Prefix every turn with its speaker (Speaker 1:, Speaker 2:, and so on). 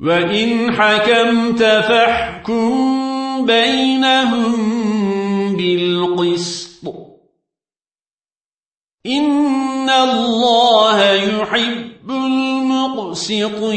Speaker 1: وإن حكمت فاحكم بينهم بالقسط إن الله يحب المقسطين